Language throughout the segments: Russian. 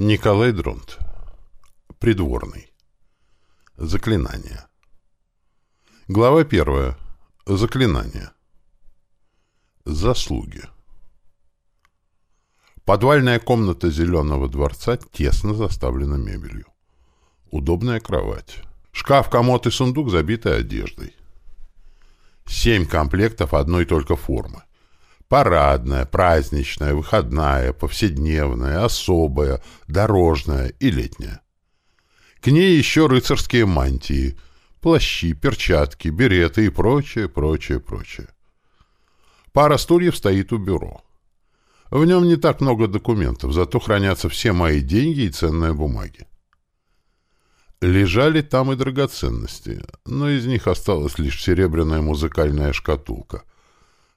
Николай Дронт. Придворный. Заклинание. Глава первая. Заклинание. Заслуги. Подвальная комната Зеленого дворца тесно заставлена мебелью. Удобная кровать. Шкаф, комод и сундук забиты одеждой. Семь комплектов одной только формы. Парадная, праздничная, выходная, повседневная, особая, дорожная и летняя. К ней еще рыцарские мантии, плащи, перчатки, береты и прочее, прочее, прочее. Пара стульев стоит у бюро. В нем не так много документов, зато хранятся все мои деньги и ценные бумаги. Лежали там и драгоценности, но из них осталась лишь серебряная музыкальная шкатулка —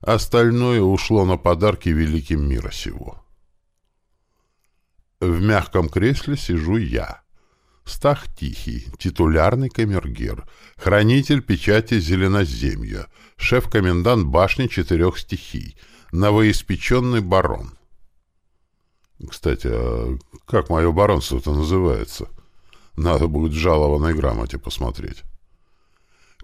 Остальное ушло на подарки великим мира сего. В мягком кресле сижу я. Стах Тихий, титулярный камергер, хранитель печати Зеленоземья, шеф-комендант башни четырех стихий, новоиспеченный барон. Кстати, а как мое баронство-то называется? Надо будет в жалованной грамоте посмотреть.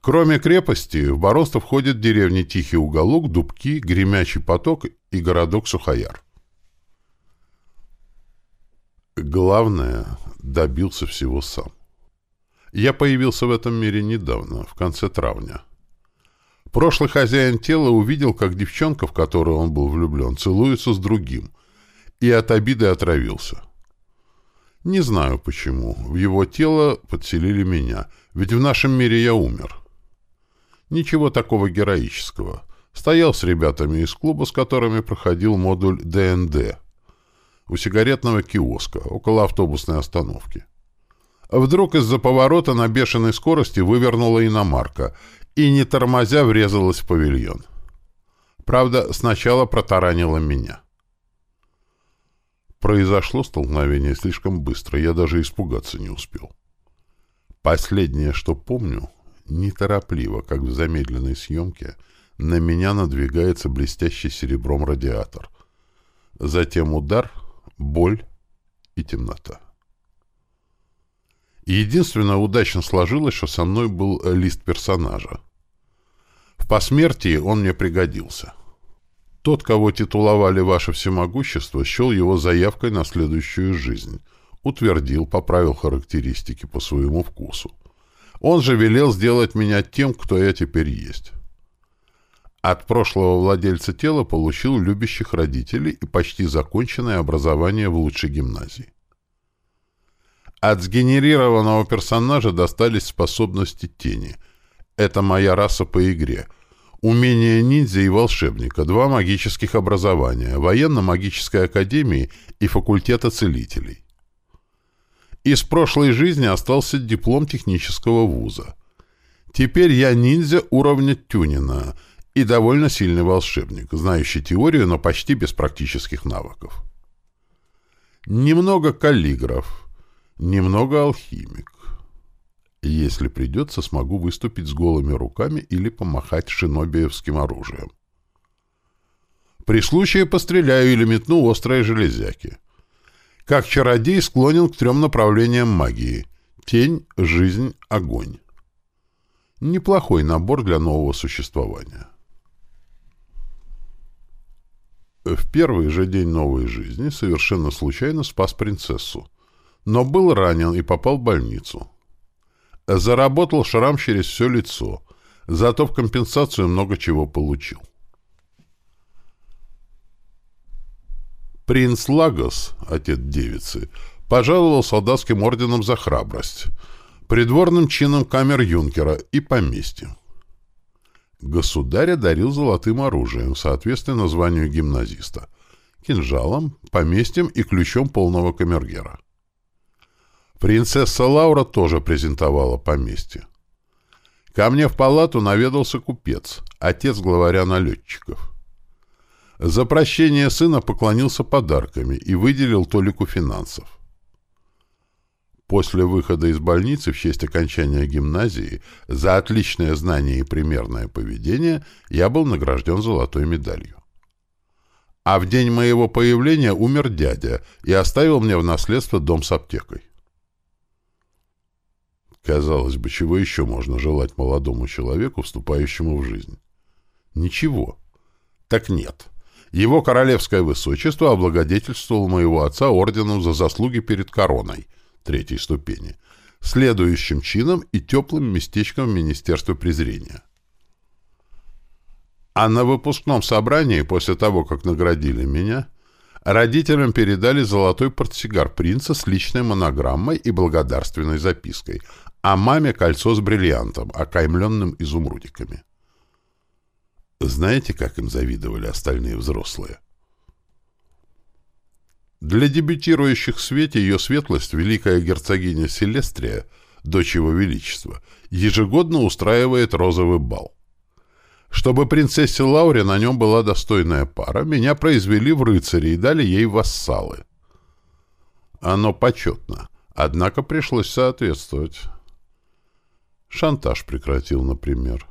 Кроме крепости, в баронство входят деревни Тихий уголок, Дубки, Гремячий поток и городок Сухояр. Главное, добился всего сам. Я появился в этом мире недавно, в конце травня. Прошлый хозяин тела увидел, как девчонка, в которую он был влюблен, целуется с другим, и от обиды отравился. Не знаю почему. В его тело подселили меня, ведь в нашем мире я умер. Ничего такого героического. Стоял с ребятами из клуба, с которыми проходил модуль ДНД. У сигаретного киоска, около автобусной остановки. Вдруг из-за поворота на бешеной скорости вывернула иномарка и, не тормозя, врезалась в павильон. Правда, сначала протаранила меня. Произошло столкновение слишком быстро, я даже испугаться не успел. Последнее, что помню, неторопливо, как в замедленной съемке, на меня надвигается блестящий серебром радиатор. Затем удар, боль и темнота. единственное удачно сложилось, что со мной был лист персонажа. В посмертии он мне пригодился. Тот, кого титуловали «Ваше всемогущество», счел его заявкой на следующую жизнь, утвердил, поправил характеристики по своему вкусу. Он же велел сделать меня тем, кто я теперь есть. От прошлого владельца тела получил любящих родителей и почти законченное образование в лучшей гимназии. От сгенерированного персонажа достались способности тени. Это моя раса по игре. Умения ниндзя и волшебника, два магических образования, военно-магической академии и факультета целителей. Из прошлой жизни остался диплом технического вуза. Теперь я ниндзя уровня Тюнина и довольно сильный волшебник, знающий теорию, но почти без практических навыков. Немного каллиграф, немного алхимик. Если придется, смогу выступить с голыми руками или помахать шинобиевским оружием. При случае постреляю или метну острые железяки. Как чародей склонен к трем направлениям магии — тень, жизнь, огонь. Неплохой набор для нового существования. В первый же день новой жизни совершенно случайно спас принцессу, но был ранен и попал в больницу. Заработал шрам через все лицо, зато в компенсацию много чего получил. Принц Лагос, отец девицы, пожаловал солдатским орденом за храбрость, придворным чином камер юнкера и поместьем. Государь одарил золотым оружием, соответственно званию гимназиста, кинжалом, поместьем и ключом полного камергера. Принцесса Лаура тоже презентовала поместье. Ко мне в палату наведался купец, отец главаря налетчиков. За прощение сына поклонился подарками и выделил Толику финансов. После выхода из больницы в честь окончания гимназии за отличное знание и примерное поведение я был награжден золотой медалью. А в день моего появления умер дядя и оставил мне в наследство дом с аптекой. Казалось бы, чего еще можно желать молодому человеку, вступающему в жизнь? Ничего. Так нет. Его королевское высочество облагодетельствовал моего отца орденом за заслуги перед короной третьей ступени, следующим чином и теплым местечком в Министерстве презрения. А на выпускном собрании, после того, как наградили меня, родителям передали золотой портсигар принца с личной монограммой и благодарственной запиской, а маме кольцо с бриллиантом, окаймленным изумрудиками. Знаете, как им завидовали остальные взрослые? Для дебютирующих в свете ее светлость великая герцогиня Селестрия, дочь его величества, ежегодно устраивает розовый бал. Чтобы принцессе Лауре на нем была достойная пара, меня произвели в рыцари и дали ей вассалы. Оно почетно, однако пришлось соответствовать. Шантаж прекратил, например.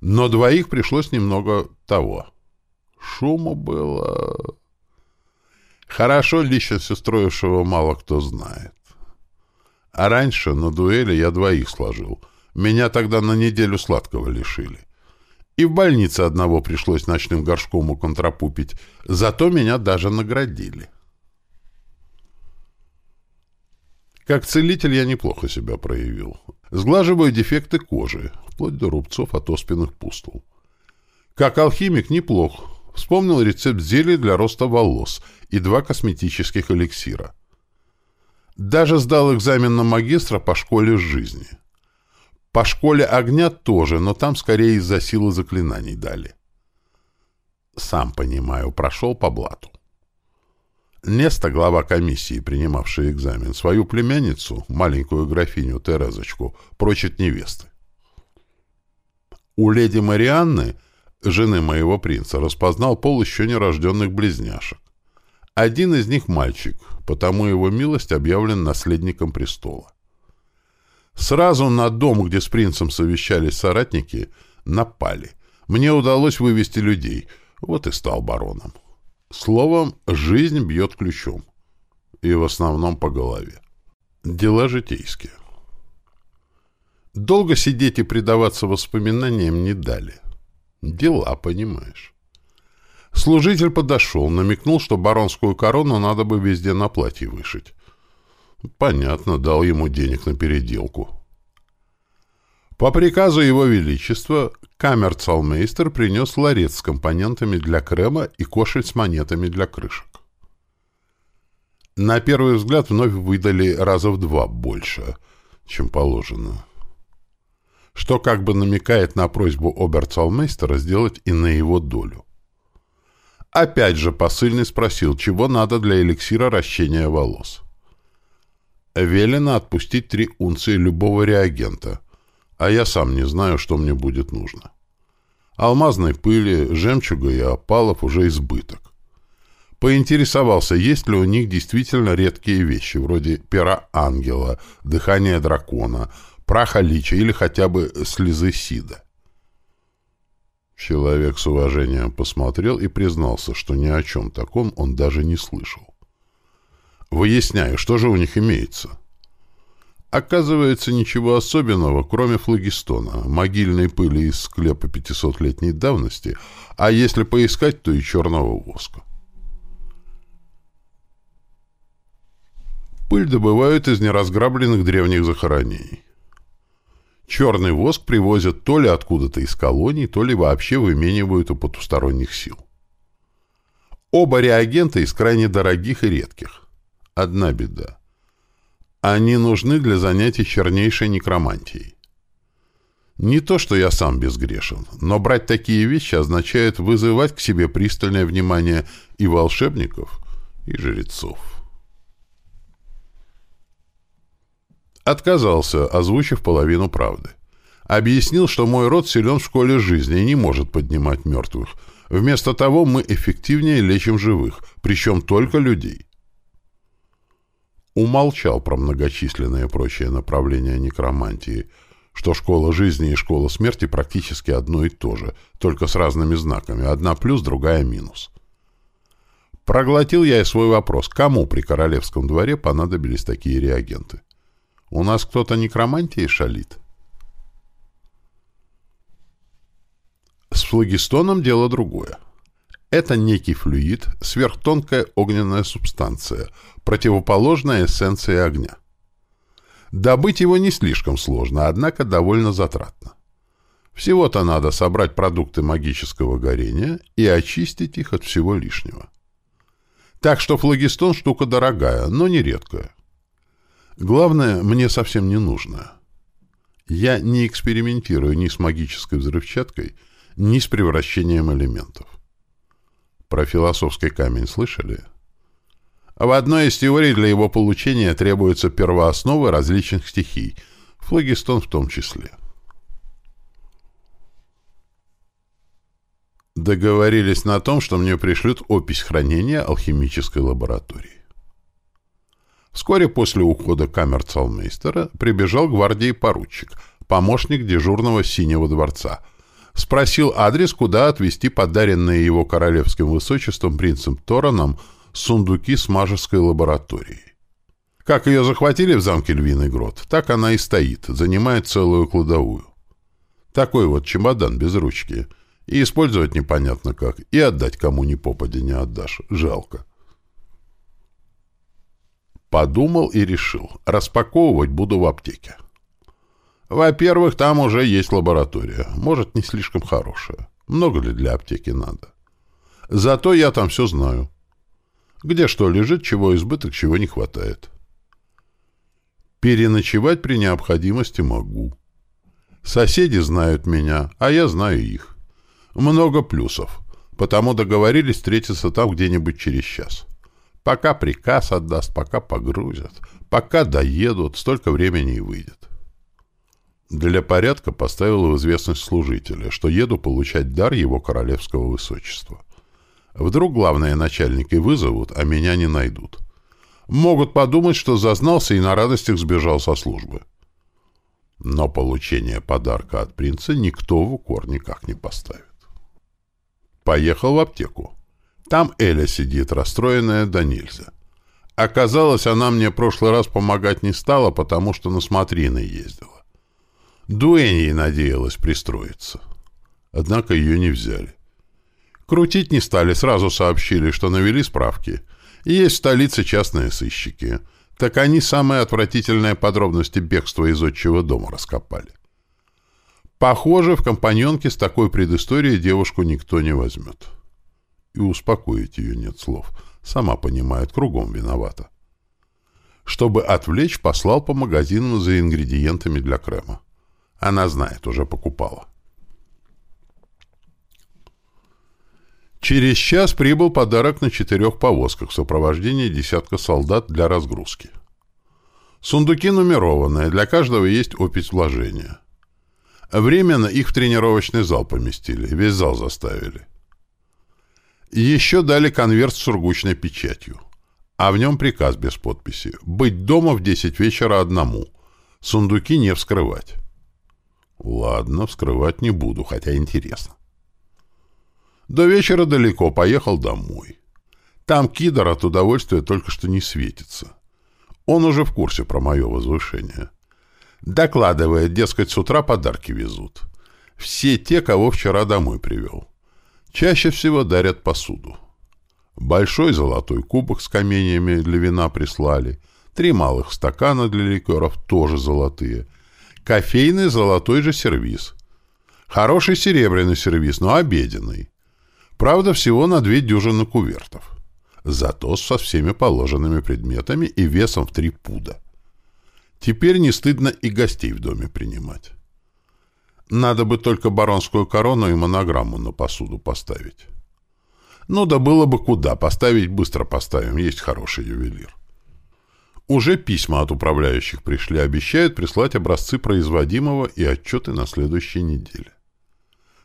Но двоих пришлось немного того. Шума было... Хорошо личность устроившего мало кто знает. А раньше на дуэли я двоих сложил. Меня тогда на неделю сладкого лишили. И в больнице одного пришлось ночным горшком уконтрапупить. Зато меня даже наградили. Как целитель я неплохо себя проявил. Сглаживаю дефекты кожи, вплоть до рубцов от оспенных пустул. Как алхимик неплох. Вспомнил рецепт зелий для роста волос и два косметических эликсира. Даже сдал экзамен на магистра по школе жизни. По школе огня тоже, но там скорее из-за силы заклинаний дали. Сам понимаю, прошел по блату. Неста, глава комиссии, принимавшая экзамен, свою племянницу, маленькую графиню Терезочку, прочит невесты. У леди Марианны, жены моего принца, распознал пол еще нерожденных близняшек. Один из них мальчик, потому его милость объявлен наследником престола. Сразу на дом, где с принцем совещались соратники, напали. Мне удалось вывести людей, вот и стал бароном. Словом, жизнь бьет ключом. И в основном по голове. Дела житейские. Долго сидеть и предаваться воспоминаниям не дали. Дела, понимаешь. Служитель подошел, намекнул, что баронскую корону надо бы везде на платье вышить. Понятно, дал ему денег на переделку. По приказу Его Величества камерцалмейстер принес ларец с компонентами для крема и кошель с монетами для крышек. На первый взгляд вновь выдали раза в два больше, чем положено. Что как бы намекает на просьбу оберцалмейстера сделать и на его долю. Опять же посыльный спросил, чего надо для эликсира ращения волос. Велено отпустить три унции любого реагента — а я сам не знаю, что мне будет нужно. Алмазной пыли, жемчуга и опалов уже избыток. Поинтересовался, есть ли у них действительно редкие вещи, вроде пера ангела, дыхания дракона, праха лича или хотя бы слезы сида. Человек с уважением посмотрел и признался, что ни о чем таком он даже не слышал. Выясняю, что же у них имеется. Оказывается, ничего особенного, кроме флагистона, могильной пыли из склепа 500-летней давности, а если поискать, то и черного воска. Пыль добывают из неразграбленных древних захоронений. Черный воск привозят то ли откуда-то из колоний, то ли вообще выменивают у потусторонних сил. Оба реагента из крайне дорогих и редких. Одна беда. Они нужны для занятий чернейшей некромантией. Не то, что я сам безгрешен, но брать такие вещи означает вызывать к себе пристальное внимание и волшебников, и жрецов. Отказался, озвучив половину правды. Объяснил, что мой род силен в школе жизни и не может поднимать мертвых. Вместо того мы эффективнее лечим живых, причем только людей умолчал про многочисленные прочие направления некромантии, что школа жизни и школа смерти практически одно и то же, только с разными знаками, одна плюс, другая минус. Проглотил я и свой вопрос, кому при королевском дворе понадобились такие реагенты? У нас кто-то некромантией шалит? С флагистоном дело другое. Это некий флюид, сверхтонкая огненная субстанция, противоположная эссенции огня. Добыть его не слишком сложно, однако довольно затратно. Всего-то надо собрать продукты магического горения и очистить их от всего лишнего. Так что флагистон штука дорогая, но не редкая. Главное, мне совсем не нужно. Я не экспериментирую ни с магической взрывчаткой, ни с превращением элементов. Про философский камень слышали? В одной из теорий для его получения требуются первоосновы различных стихий, флагистон в том числе. Договорились на том, что мне пришлют опись хранения алхимической лаборатории. Вскоре после ухода камерцалмейстера прибежал гвардии поручик, помощник дежурного Синего дворца — спросил адрес, куда отвезти подаренные его королевским высочеством принцем Тораном сундуки с мажеской лабораторией. Как ее захватили в замке Львиный Грот, так она и стоит, занимает целую кладовую. Такой вот чемодан без ручки. И использовать непонятно как, и отдать кому ни попадя не отдашь. Жалко. Подумал и решил. Распаковывать буду в аптеке. Во-первых, там уже есть лаборатория. Может, не слишком хорошая. Много ли для аптеки надо? Зато я там все знаю. Где что лежит, чего избыток, чего не хватает. Переночевать при необходимости могу. Соседи знают меня, а я знаю их. Много плюсов, потому договорились встретиться там где-нибудь через час. Пока приказ отдаст, пока погрузят, пока доедут, столько времени и выйдет. Для порядка поставил в известность служителя, что еду получать дар его королевского высочества. Вдруг главные начальники вызовут, а меня не найдут. Могут подумать, что зазнался и на радостях сбежал со службы. Но получение подарка от принца никто в укор никак не поставит. Поехал в аптеку. Там Эля сидит, расстроенная до нельзя. Оказалось, она мне прошлый раз помогать не стала, потому что на смотрины ездила. Дуэньей надеялась пристроиться. Однако ее не взяли. Крутить не стали, сразу сообщили, что навели справки. есть в столице частные сыщики. Так они самые отвратительные подробности бегства из отчего дома раскопали. Похоже, в компаньонке с такой предысторией девушку никто не возьмет. И успокоить ее нет слов. Сама понимает, кругом виновата. Чтобы отвлечь, послал по магазинам за ингредиентами для крема. Она знает, уже покупала. Через час прибыл подарок на четырех повозках в сопровождении десятка солдат для разгрузки. Сундуки нумерованные, для каждого есть опись вложения. Временно их в тренировочный зал поместили, весь зал заставили. Еще дали конверт с сургучной печатью, а в нем приказ без подписи «Быть дома в 10 вечера одному, сундуки не вскрывать». Ладно, вскрывать не буду, хотя интересно. До вечера далеко, поехал домой. Там кидр от удовольствия только что не светится. Он уже в курсе про мое возвышение. Докладывает, дескать, с утра подарки везут. Все те, кого вчера домой привел. Чаще всего дарят посуду. Большой золотой кубок с каменьями для вина прислали. Три малых стакана для ликеров, тоже золотые — Кофейный золотой же сервиз. Хороший серебряный сервиз, но обеденный. Правда, всего на две дюжины кувертов. Зато со всеми положенными предметами и весом в три пуда. Теперь не стыдно и гостей в доме принимать. Надо бы только баронскую корону и монограмму на посуду поставить. Ну да было бы куда, поставить быстро поставим, есть хороший ювелир. Уже письма от управляющих пришли, обещают прислать образцы производимого и отчеты на следующей неделе.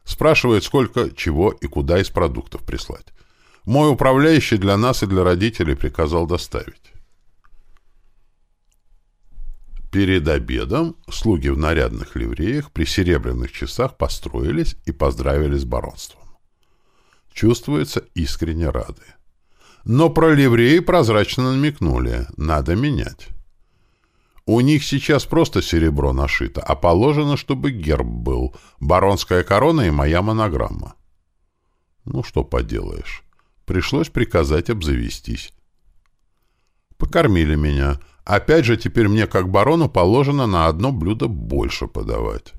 Спрашивают, сколько, чего и куда из продуктов прислать. Мой управляющий для нас и для родителей приказал доставить. Перед обедом слуги в нарядных ливреях при серебряных часах построились и поздравили с баронством. Чувствуется искренне рады. Но про ливреи прозрачно намекнули. Надо менять. У них сейчас просто серебро нашито, а положено, чтобы герб был, баронская корона и моя монограмма. Ну, что поделаешь. Пришлось приказать обзавестись. Покормили меня. Опять же, теперь мне, как барону, положено на одно блюдо больше подавать.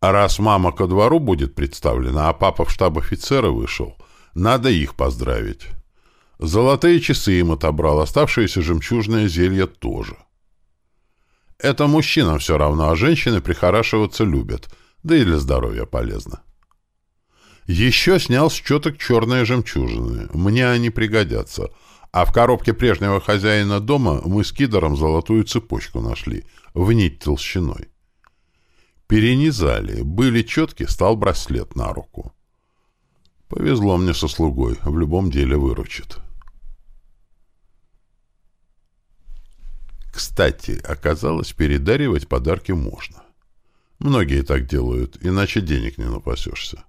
А раз мама ко двору будет представлена, а папа в штаб офицера вышел, надо их поздравить. Золотые часы им отобрал, оставшиеся жемчужные зелья тоже. Это мужчинам все равно, а женщины прихорашиваться любят, да и для здоровья полезно. Еще снял с четок черные жемчужины. Мне они пригодятся. А в коробке прежнего хозяина дома мы с кидором золотую цепочку нашли, в нить толщиной. Перенизали. Были четки, стал браслет на руку. Повезло мне со слугой, в любом деле выручит. Кстати, оказалось, передаривать подарки можно. Многие так делают, иначе денег не напасешься.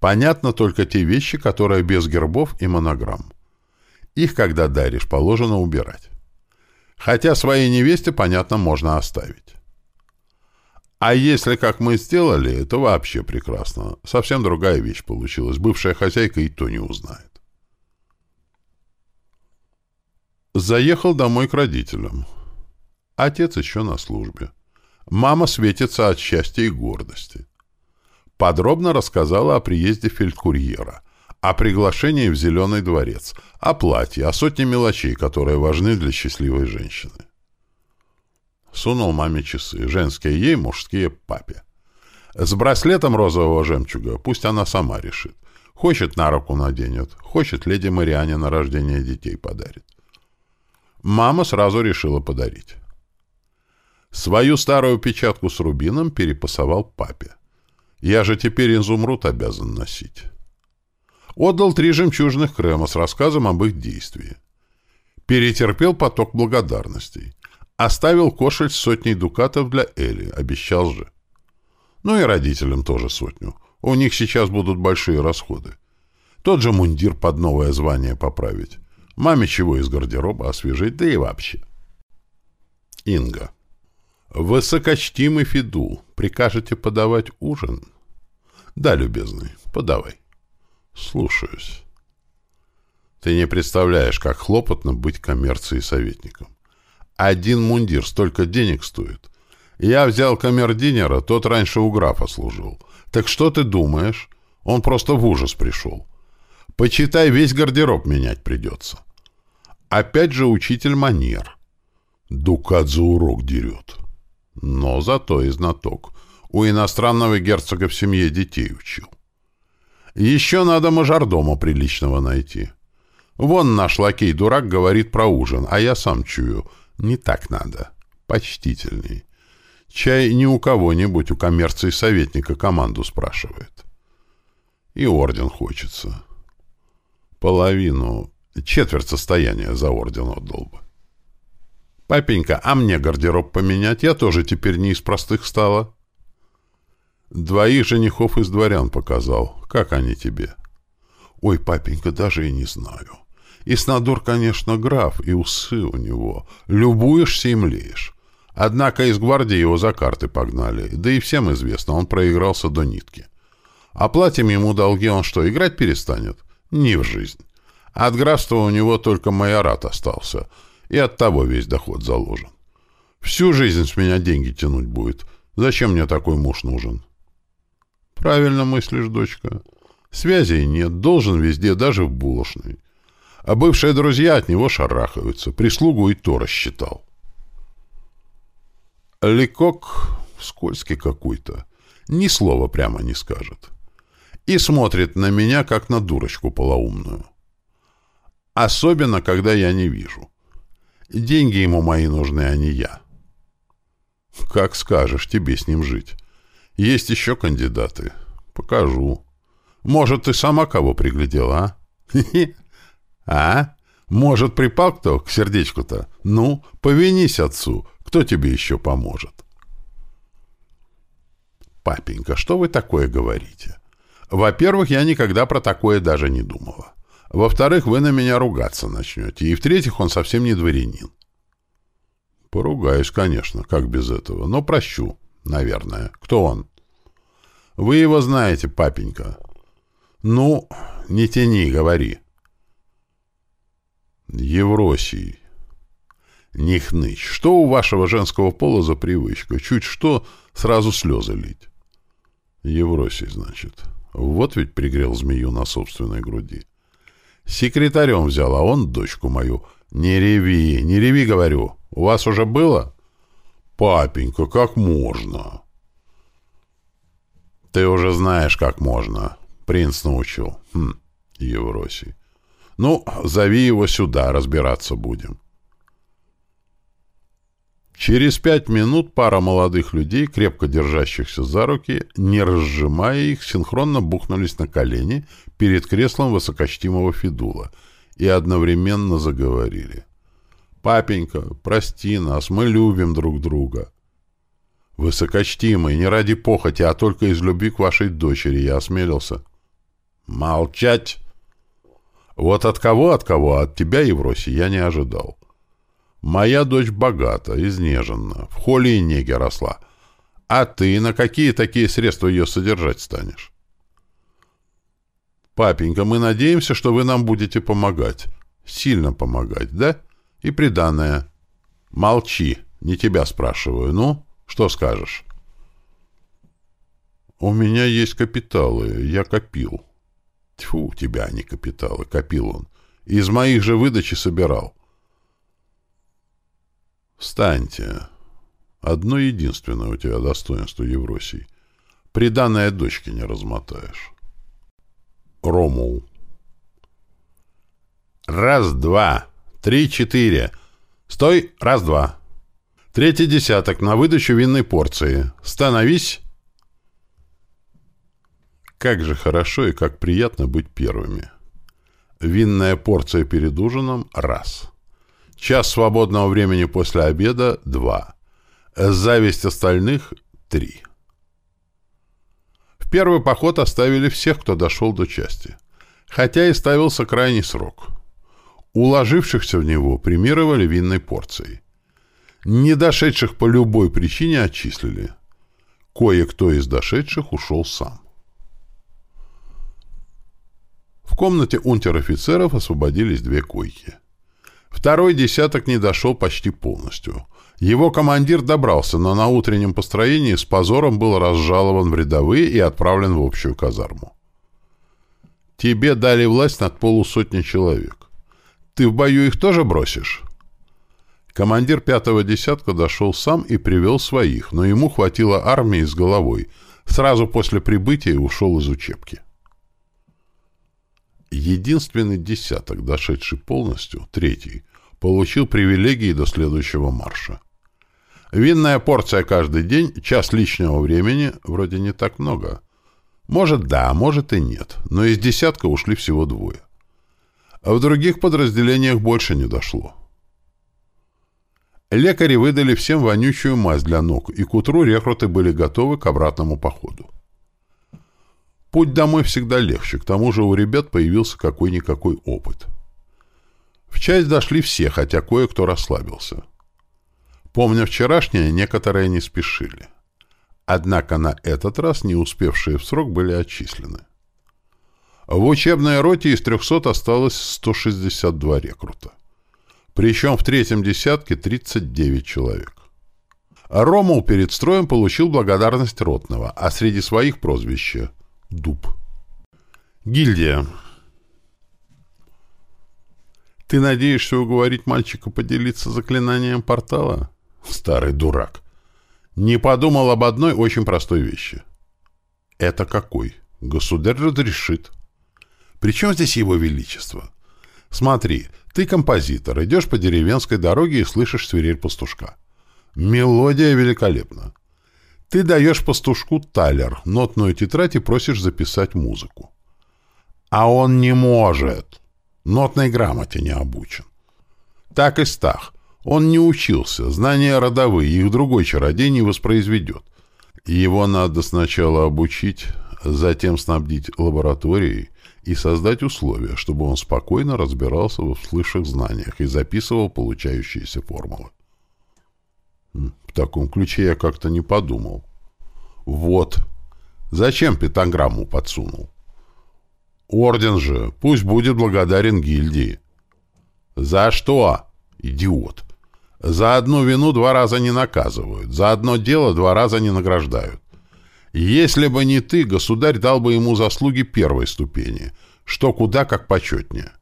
Понятно только те вещи, которые без гербов и монограмм. Их, когда даришь, положено убирать. Хотя своей невесте, понятно, можно оставить. А если, как мы сделали, то вообще прекрасно. Совсем другая вещь получилась. Бывшая хозяйка и то не узнает. Заехал домой к родителям. Отец еще на службе. Мама светится от счастья и гордости. Подробно рассказала о приезде фельдкурьера, о приглашении в Зеленый дворец, о платье, о сотне мелочей, которые важны для счастливой женщины. Сунул маме часы. Женские ей, мужские папе. С браслетом розового жемчуга пусть она сама решит. Хочет на руку наденет, хочет леди Мариане на рождение детей подарит. Мама сразу решила подарить. Свою старую печатку с рубином перепасовал папе. Я же теперь изумруд обязан носить. Отдал три жемчужных крема с рассказом об их действии. Перетерпел поток благодарностей. Оставил кошель с сотней дукатов для Эли, обещал же. Ну и родителям тоже сотню. У них сейчас будут большие расходы. Тот же мундир под новое звание поправить. Маме чего из гардероба освежить, да и вообще. Инга. Высокочтимый Фидул, прикажете подавать ужин? Да, любезный, подавай. Слушаюсь. Ты не представляешь, как хлопотно быть коммерцией советником. Один мундир столько денег стоит. Я взял камердинера, тот раньше у графа служил. Так что ты думаешь? Он просто в ужас пришел. Почитай, весь гардероб менять придется. Опять же учитель манер. Дукат за урок дерет. Но зато и знаток. У иностранного герцога в семье детей учил. Еще надо мажордома приличного найти. Вон наш лакей-дурак говорит про ужин, а я сам чую — не так надо. Почтительней. Чай ни у кого-нибудь у коммерции советника команду спрашивает. И орден хочется. Половину, четверть состояния за орден отдал бы. Папенька, а мне гардероб поменять? Я тоже теперь не из простых стала. Двоих женихов из дворян показал. Как они тебе? Ой, папенька, даже и не знаю. И Снадур, конечно, граф, и усы у него. Любуешься и млеешь. Однако из гвардии его за карты погнали. Да и всем известно, он проигрался до нитки. Оплатим ему долги, он что, играть перестанет? Не в жизнь. От графства у него только майорат остался. И от того весь доход заложен. Всю жизнь с меня деньги тянуть будет. Зачем мне такой муж нужен? Правильно мыслишь, дочка. Связей нет, должен везде, даже в булочной а бывшие друзья от него шарахаются. Прислугу и то рассчитал. Лекок скользкий какой-то. Ни слова прямо не скажет. И смотрит на меня, как на дурочку полоумную. Особенно, когда я не вижу. Деньги ему мои нужны, а не я. Как скажешь, тебе с ним жить. Есть еще кандидаты. Покажу. Может, ты сама кого приглядела, а? А? Может, припал кто к сердечку-то? Ну, повинись отцу. Кто тебе еще поможет? Папенька, что вы такое говорите? Во-первых, я никогда про такое даже не думала. Во-вторых, вы на меня ругаться начнете. И в-третьих, он совсем не дворянин. Поругаюсь, конечно, как без этого. Но прощу, наверное. Кто он? Вы его знаете, папенька. Ну, не тяни, говори. Евросий. Не хнычь. Что у вашего женского пола за привычка? Чуть что, сразу слезы лить. Евросий, значит. Вот ведь пригрел змею на собственной груди. Секретарем взял, а он дочку мою. Не реви, не реви, говорю. У вас уже было? Папенька, как можно? Ты уже знаешь, как можно. Принц научил. Хм, Евросий. Ну, зови его сюда, разбираться будем. Через пять минут пара молодых людей, крепко держащихся за руки, не разжимая их, синхронно бухнулись на колени перед креслом высокочтимого Федула и одновременно заговорили. «Папенька, прости нас, мы любим друг друга». «Высокочтимый, не ради похоти, а только из любви к вашей дочери я осмелился». «Молчать!» «Вот от кого, от кого, от тебя, Евросий, я не ожидал». Моя дочь богата, изнежена, в холе и неге росла. А ты на какие такие средства ее содержать станешь? Папенька, мы надеемся, что вы нам будете помогать. Сильно помогать, да? И приданное. Молчи, не тебя спрашиваю. Ну, что скажешь? У меня есть капиталы, я копил. Тьфу, тебя не капиталы, копил он. Из моих же выдачи собирал. Встаньте. Одно единственное у тебя достоинство, Евросий. Приданное дочке не размотаешь. Ромул. Раз, два, три, четыре. Стой, раз, два. Третий десяток на выдачу винной порции. Становись. Как же хорошо и как приятно быть первыми. Винная порция перед ужином — раз. Час свободного времени после обеда — два. Зависть остальных — три. В первый поход оставили всех, кто дошел до части. Хотя и ставился крайний срок. Уложившихся в него премировали винной порцией. Не дошедших по любой причине отчислили. Кое-кто из дошедших ушел сам. В комнате унтер-офицеров освободились две койки. Второй десяток не дошел почти полностью. Его командир добрался, но на утреннем построении с позором был разжалован в рядовые и отправлен в общую казарму. Тебе дали власть над полусотни человек. Ты в бою их тоже бросишь? Командир пятого десятка дошел сам и привел своих, но ему хватило армии с головой. Сразу после прибытия ушел из учебки. Единственный десяток, дошедший полностью, третий, получил привилегии до следующего марша. Винная порция каждый день, час личного времени, вроде не так много. Может, да, может и нет, но из десятка ушли всего двое. А в других подразделениях больше не дошло. Лекари выдали всем вонючую мазь для ног, и к утру рекруты были готовы к обратному походу. Путь домой всегда легче, к тому же у ребят появился какой-никакой опыт. В часть дошли все, хотя кое-кто расслабился. Помня вчерашнее, некоторые не спешили. Однако на этот раз не успевшие в срок были отчислены. В учебной роте из 300 осталось 162 рекрута. Причем в третьем десятке 39 человек. Ромул перед строем получил благодарность ротного, а среди своих прозвище Дуб. Гильдия. Ты надеешься уговорить мальчика поделиться заклинанием портала? Старый дурак. Не подумал об одной очень простой вещи. Это какой? Государь разрешит. Причем здесь его величество? Смотри, ты композитор, идешь по деревенской дороге и слышишь свирель пастушка. Мелодия великолепна. Ты даешь пастушку талер, нотную тетрадь и просишь записать музыку. А он не может. Нотной грамоте не обучен. Так и Стах. Он не учился, знания родовые, их другой чародей не воспроизведет. Его надо сначала обучить, затем снабдить лабораторией и создать условия, чтобы он спокойно разбирался в всплывших знаниях и записывал получающиеся формулы. В таком ключе я как-то не подумал. Вот. Зачем пентаграмму подсунул? Орден же, пусть будет благодарен гильдии. За что? Идиот. За одну вину два раза не наказывают, за одно дело два раза не награждают. Если бы не ты, государь дал бы ему заслуги первой ступени, что куда как почетнее.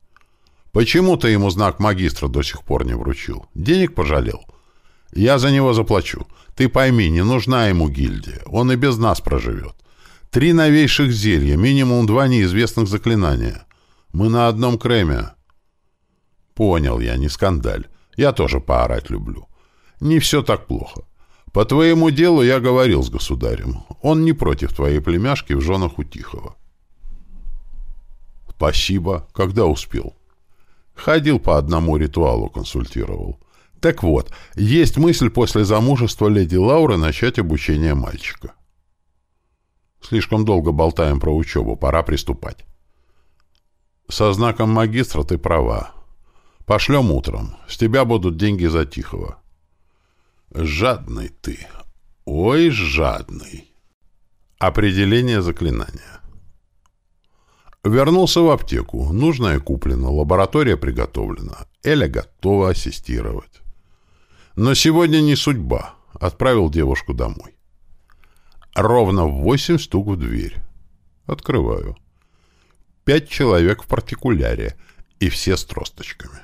Почему ты ему знак магистра до сих пор не вручил? Денег пожалел? Я за него заплачу. Ты пойми, не нужна ему гильдия. Он и без нас проживет. Три новейших зелья, минимум два неизвестных заклинания. Мы на одном креме. Понял я, не скандаль. Я тоже поорать люблю. Не все так плохо. По твоему делу я говорил с государем. Он не против твоей племяшки в женах у Тихого. Спасибо. Когда успел? Ходил по одному ритуалу, консультировал. Так вот, есть мысль после замужества леди Лауры начать обучение мальчика. Слишком долго болтаем про учебу, пора приступать. Со знаком магистра ты права. Пошлем утром. С тебя будут деньги за Тихого. Жадный ты. Ой, жадный. Определение заклинания. Вернулся в аптеку. Нужное куплено, лаборатория приготовлена. Эля готова ассистировать. Но сегодня не судьба. Отправил девушку домой. Ровно в восемь стук в дверь. Открываю. Пять человек в партикуляре, и все с тросточками.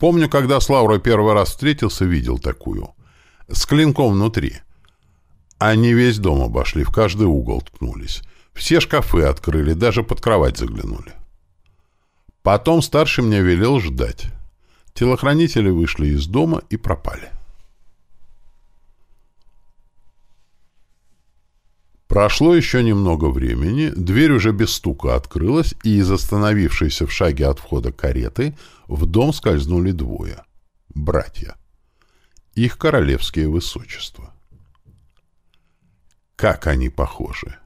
Помню, когда с Лаурой первый раз встретился, видел такую с клинком внутри. Они весь дом обошли, в каждый угол ткнулись. Все шкафы открыли, даже под кровать заглянули. Потом старший мне велел ждать. Телохранители вышли из дома и пропали. Прошло еще немного времени, дверь уже без стука открылась, и из остановившейся в шаге от входа кареты в дом скользнули двое. Братья их королевские высочества. Как они похожи!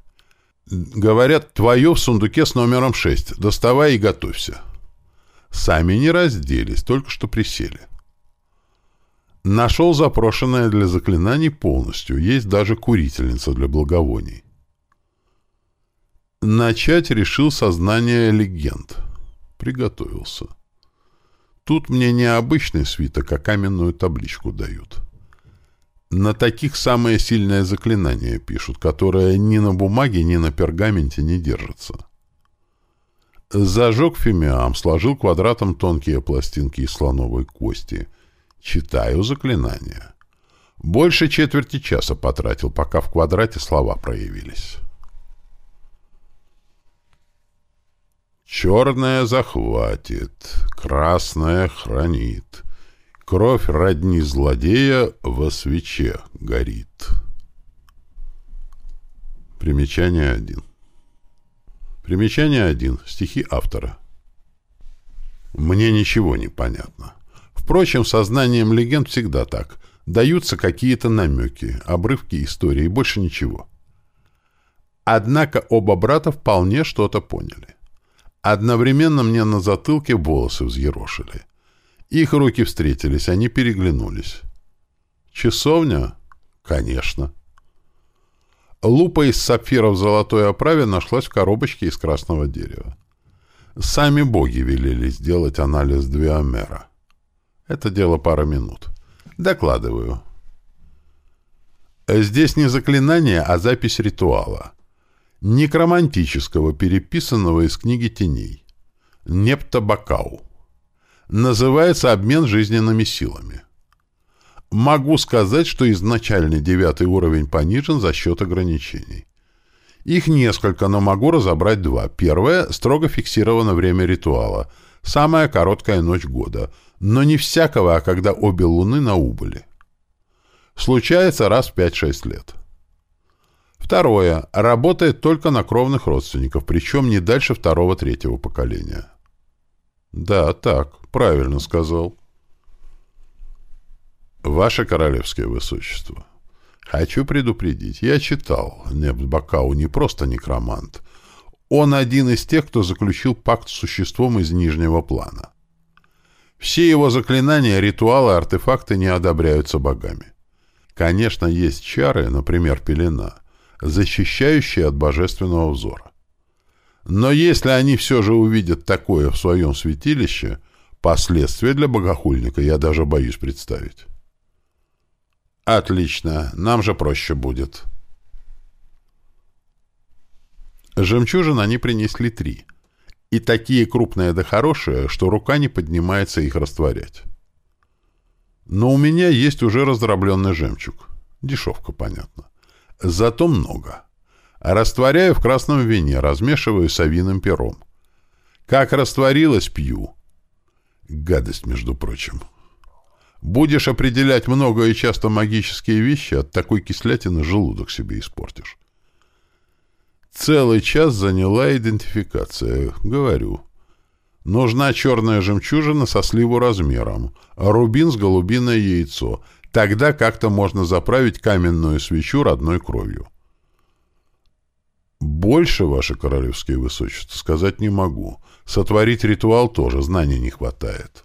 Говорят, твое в сундуке с номером 6. Доставай и готовься. Сами не разделись, только что присели. Нашел запрошенное для заклинаний полностью. Есть даже курительница для благовоний. Начать решил сознание легенд. Приготовился. Тут мне не обычный свиток, а каменную табличку дают. На таких самое сильное заклинание пишут, которое ни на бумаге, ни на пергаменте не держится. Зажег фимиам, сложил квадратом тонкие пластинки из слоновой кости. Читаю заклинание. Больше четверти часа потратил, пока в квадрате слова проявились. Черная захватит, красная хранит. Кровь родни злодея во свече горит. Примечание 1. Примечание 1. Стихи автора. Мне ничего не понятно. Впрочем, сознанием легенд всегда так. Даются какие-то намеки, обрывки истории, больше ничего. Однако оба брата вполне что-то поняли. Одновременно мне на затылке волосы взъерошили. Их руки встретились, они переглянулись. «Часовня?» «Конечно». Лупа из сапфира в золотой оправе нашлась в коробочке из красного дерева. Сами боги велели сделать анализ Двиомера. Это дело пара минут. Докладываю. Здесь не заклинание, а запись ритуала некромантического, переписанного из книги теней. Нептобакау. Называется «Обмен жизненными силами». Могу сказать, что изначальный девятый уровень понижен за счет ограничений. Их несколько, но могу разобрать два. Первое – строго фиксировано время ритуала. Самая короткая ночь года. Но не всякого, а когда обе луны на убыли. Случается раз в 5-6 лет. Второе. Работает только на кровных родственников, причем не дальше второго-третьего поколения. Да, так, правильно сказал. Ваше королевское высочество, хочу предупредить. Я читал, Небт Бакау не просто некромант. Он один из тех, кто заключил пакт с существом из нижнего плана. Все его заклинания, ритуалы, артефакты не одобряются богами. Конечно, есть чары, например, пелена, защищающие от божественного взора. Но если они все же увидят такое в своем святилище, последствия для богохульника я даже боюсь представить. Отлично, нам же проще будет. Жемчужин они принесли три. И такие крупные да хорошие, что рука не поднимается их растворять. Но у меня есть уже раздробленный жемчуг. Дешевка, понятно. Зато много. Растворяю в красном вине, размешиваю с авиным пером. Как растворилось, пью. Гадость, между прочим. Будешь определять много и часто магические вещи, от такой кислятины желудок себе испортишь. Целый час заняла идентификация, говорю. Нужна черная жемчужина со сливу размером, рубин с голубиное яйцо. Тогда как-то можно заправить каменную свечу родной кровью. Больше, ваше королевское высочество, сказать не могу. Сотворить ритуал тоже, знаний не хватает.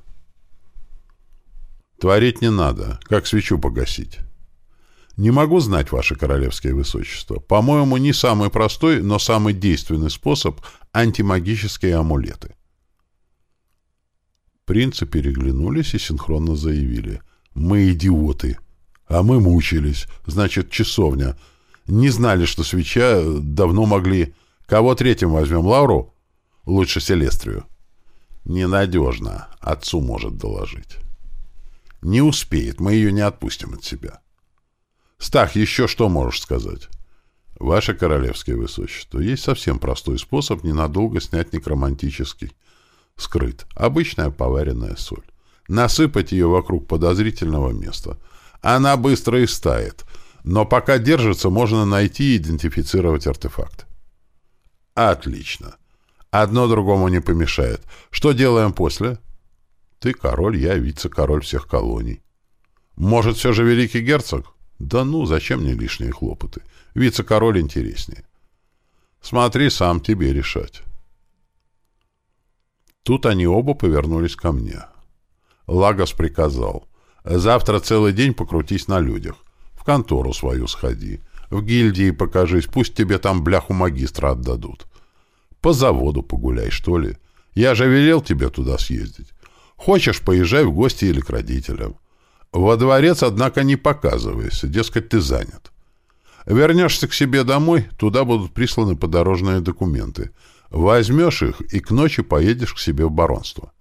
Творить не надо. Как свечу погасить? Не могу знать, ваше королевское высочество. По-моему, не самый простой, но самый действенный способ — антимагические амулеты. Принцы переглянулись и синхронно заявили. «Мы идиоты. А мы мучились. Значит, часовня. Не знали, что свеча давно могли... Кого третьим возьмем, Лауру? Лучше Селестрию». «Ненадежно. Отцу может доложить». «Не успеет. Мы ее не отпустим от себя». «Стах, еще что можешь сказать?» «Ваше королевское высочество, есть совсем простой способ ненадолго снять некромантический скрыт. Обычная поваренная соль. Насыпать ее вокруг подозрительного места. Она быстро истает, но пока держится, можно найти и идентифицировать артефакт. Отлично. Одно другому не помешает. Что делаем после? Ты король, я вице-король всех колоний. Может, все же великий герцог? Да ну, зачем мне лишние хлопоты? Вице-король интереснее. Смотри сам, тебе решать. Тут они оба повернулись ко мне. Лагос приказал. «Завтра целый день покрутись на людях. В контору свою сходи. В гильдии покажись, пусть тебе там бляху магистра отдадут. По заводу погуляй, что ли. Я же велел тебе туда съездить. Хочешь, поезжай в гости или к родителям. Во дворец, однако, не показывайся, дескать, ты занят. Вернешься к себе домой, туда будут присланы подорожные документы — Возьмешь их и к ночи поедешь к себе в баронство.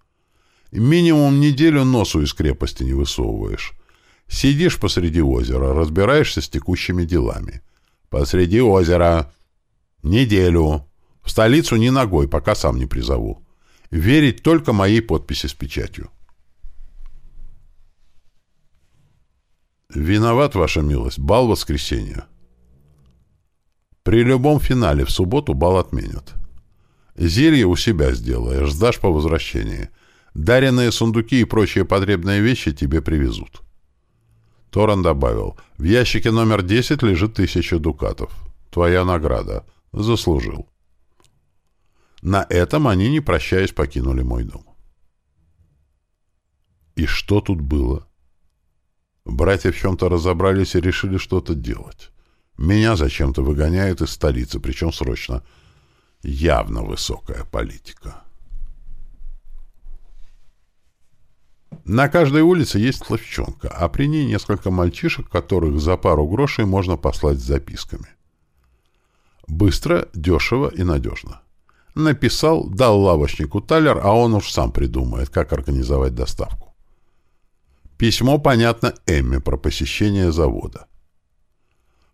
Минимум неделю носу из крепости не высовываешь. Сидишь посреди озера, разбираешься с текущими делами. Посреди озера. Неделю. В столицу ни ногой, пока сам не призову. Верить только моей подписи с печатью. Виноват, ваша милость. Бал воскресенья. При любом финале в субботу бал отменят. Зелье у себя сделаешь, сдашь по возвращении. Даренные сундуки и прочие потребные вещи тебе привезут. Торан добавил, в ящике номер 10 лежит тысяча дукатов. Твоя награда. Заслужил. На этом они, не прощаясь, покинули мой дом. И что тут было? Братья в чем-то разобрались и решили что-то делать. Меня зачем-то выгоняют из столицы, причем срочно — Явно высокая политика. На каждой улице есть ловчонка, а при ней несколько мальчишек, которых за пару грошей можно послать с записками. Быстро, дешево и надежно. Написал, дал лавочнику талер, а он уж сам придумает, как организовать доставку. Письмо, понятно, Эмме про посещение завода.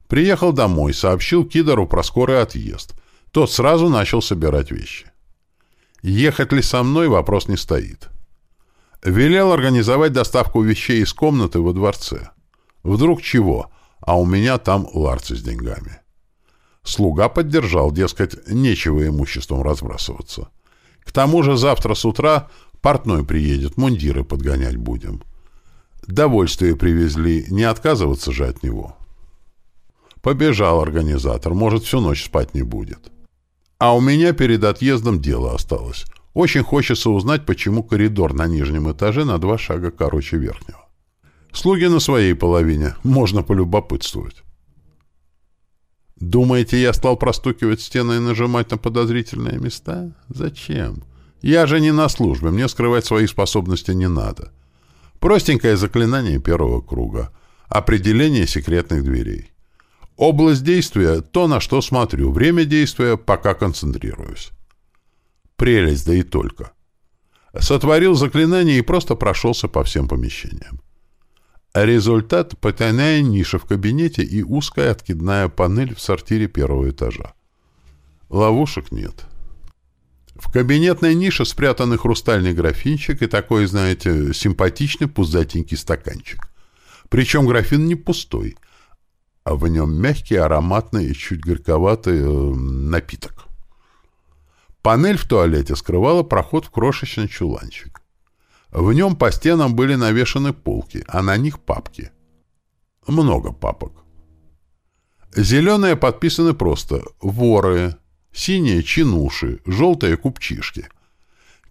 Приехал домой, сообщил Кидору про скорый отъезд. Тот сразу начал собирать вещи. Ехать ли со мной, вопрос не стоит. Велел организовать доставку вещей из комнаты во дворце. Вдруг чего, а у меня там ларцы с деньгами. Слуга поддержал, дескать, нечего имуществом разбрасываться. К тому же завтра с утра портной приедет, мундиры подгонять будем. Довольствие привезли, не отказываться же от него. Побежал организатор, может, всю ночь спать не будет. А у меня перед отъездом дело осталось. Очень хочется узнать, почему коридор на нижнем этаже на два шага короче верхнего. Слуги на своей половине, можно полюбопытствовать. Думаете, я стал простукивать стены и нажимать на подозрительные места? Зачем? Я же не на службе, мне скрывать свои способности не надо. Простенькое заклинание первого круга. Определение секретных дверей. Область действия — то, на что смотрю. Время действия — пока концентрируюсь. Прелесть, да и только. Сотворил заклинание и просто прошелся по всем помещениям. Результат — потайная ниша в кабинете и узкая откидная панель в сортире первого этажа. Ловушек нет. В кабинетной нише спрятаны хрустальный графинчик и такой, знаете, симпатичный пузатенький стаканчик. Причем графин не пустой, а в нем мягкий, ароматный и чуть горьковатый э, напиток. Панель в туалете скрывала проход в крошечный чуланчик. В нем по стенам были навешаны полки, а на них папки. Много папок. Зеленые подписаны просто «воры», синие — чинуши, желтые — купчишки.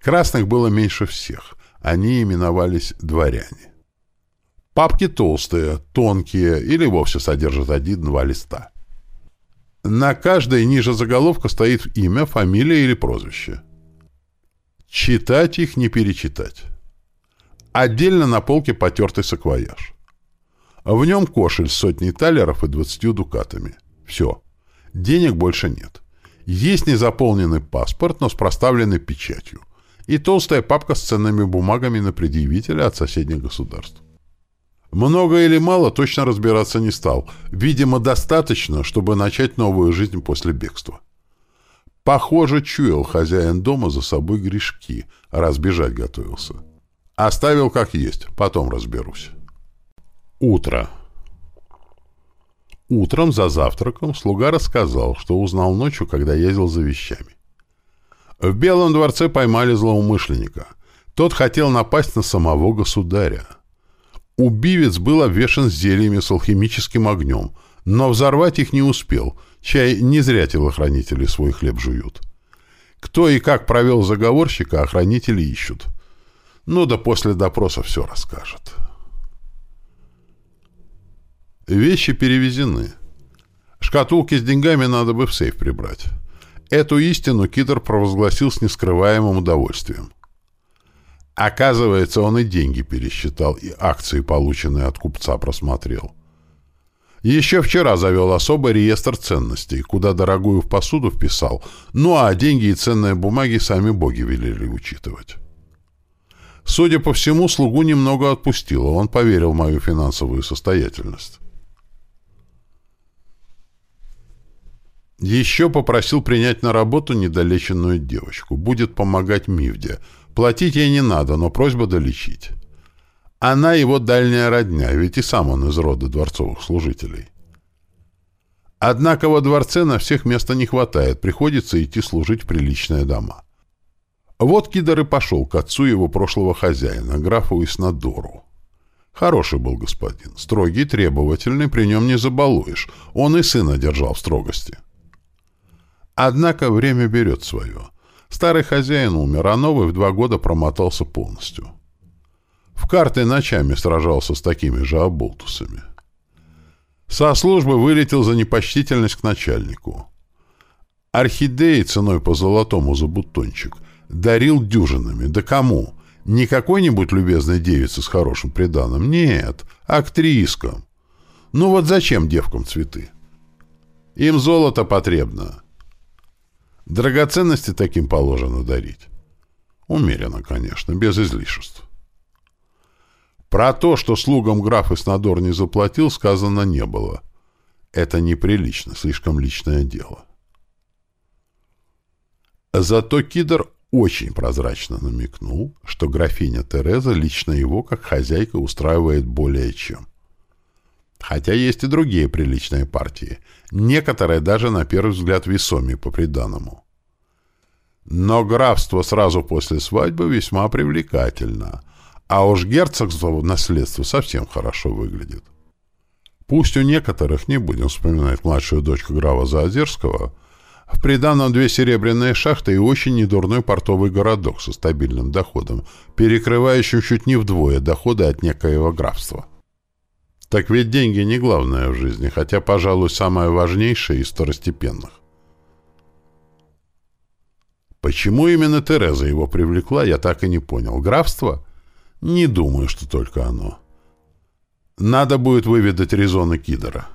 Красных было меньше всех. Они именовались дворяне. Папки толстые, тонкие или вовсе содержат один-два листа. На каждой ниже заголовка стоит имя, фамилия или прозвище. Читать их не перечитать. Отдельно на полке потертый саквояж. В нем кошель с сотней талеров и двадцатью дукатами. Все. Денег больше нет. Есть незаполненный паспорт, но с проставленной печатью. И толстая папка с ценными бумагами на предъявителя от соседних государств. Много или мало точно разбираться не стал. Видимо, достаточно, чтобы начать новую жизнь после бегства. Похоже, чуял хозяин дома за собой грешки, раз бежать готовился. Оставил как есть, потом разберусь. Утро. Утром за завтраком слуга рассказал, что узнал ночью, когда ездил за вещами. В Белом дворце поймали злоумышленника. Тот хотел напасть на самого государя. Убивец был обвешан зельями с алхимическим огнем, но взорвать их не успел. Чай не зря телохранители свой хлеб жуют. Кто и как провел заговорщика, охранители ищут. Ну да после допроса все расскажет. Вещи перевезены. Шкатулки с деньгами надо бы в сейф прибрать. Эту истину Китер провозгласил с нескрываемым удовольствием. Оказывается, он и деньги пересчитал, и акции, полученные от купца, просмотрел. Еще вчера завел особый реестр ценностей, куда дорогую в посуду вписал, ну а деньги и ценные бумаги сами боги велели учитывать. Судя по всему, слугу немного отпустило, он поверил в мою финансовую состоятельность. Еще попросил принять на работу недолеченную девочку. Будет помогать Мивде — Платить ей не надо, но просьба долечить. Она его дальняя родня, ведь и сам он из рода дворцовых служителей. Однако во дворце на всех места не хватает, приходится идти служить в приличные дома. Вот Кидор и пошел к отцу его прошлого хозяина, графу Иснадору. Хороший был господин, строгий, требовательный, при нем не забалуешь. Он и сына держал в строгости. Однако время берет свое. Старый хозяин умер, а новый в два года промотался полностью. В карты ночами сражался с такими же оболтусами. Со службы вылетел за непочтительность к начальнику. Орхидеи ценой по золотому за бутончик дарил дюжинами. Да кому? Не какой-нибудь любезной девице с хорошим приданым. Нет, актрискам. Ну вот зачем девкам цветы? Им золото потребно. Драгоценности таким положено дарить. Умеренно, конечно, без излишеств. Про то, что слугам граф Иснадор не заплатил, сказано не было. Это неприлично, слишком личное дело. Зато Кидр очень прозрачно намекнул, что графиня Тереза лично его, как хозяйка, устраивает более чем. Хотя есть и другие приличные партии, некоторые даже на первый взгляд весомее по приданному. Но графство сразу после свадьбы весьма привлекательно, а уж герцогство в наследство совсем хорошо выглядит. Пусть у некоторых, не будем вспоминать младшую дочку графа Заозерского, В приданом две серебряные шахты и очень недурной портовый городок со стабильным доходом, перекрывающим чуть не вдвое доходы от некоего графства. Так ведь деньги не главное в жизни, хотя, пожалуй, самое важнейшее из второстепенных. Почему именно Тереза его привлекла, я так и не понял. Графство? Не думаю, что только оно. Надо будет выведать резоны Кидора.